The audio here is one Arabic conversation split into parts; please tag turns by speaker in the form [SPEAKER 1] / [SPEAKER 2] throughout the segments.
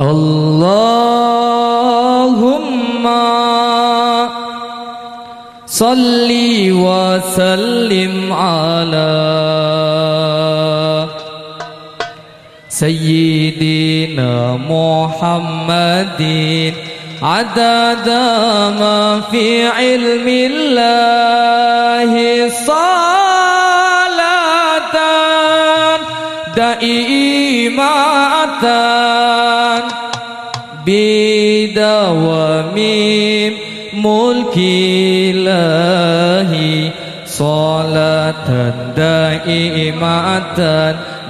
[SPEAKER 1] اللهم صل وسلم على سيدنا محمد عدد ما في علم الله صلاة دائمة. بدوام ملك الله صلاة دائمة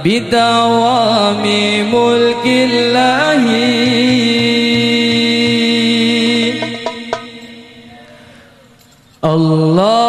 [SPEAKER 1] بدوام ملك الله الله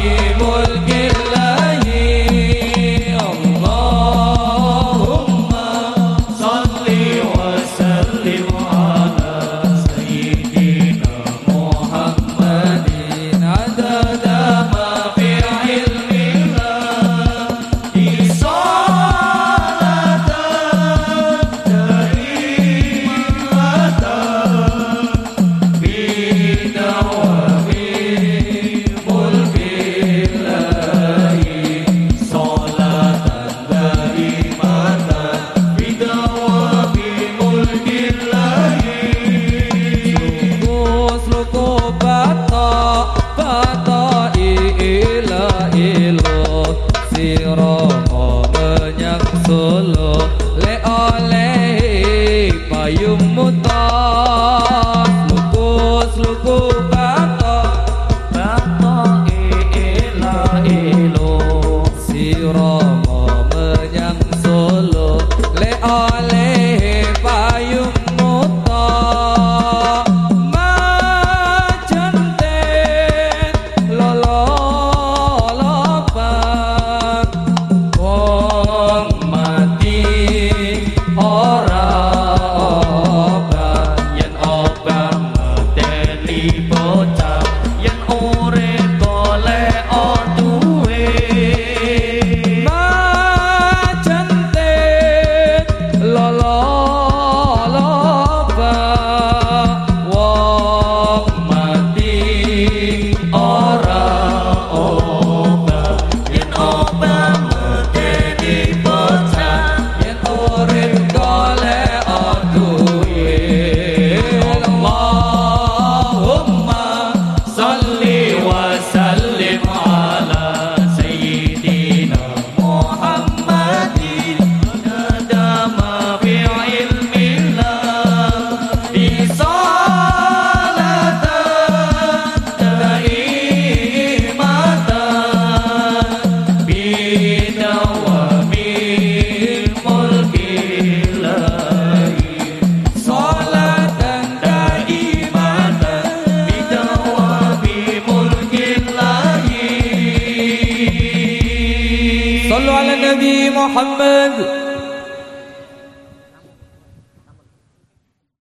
[SPEAKER 1] Solo. Le oleh payung muta. صلوا على النبي محمد.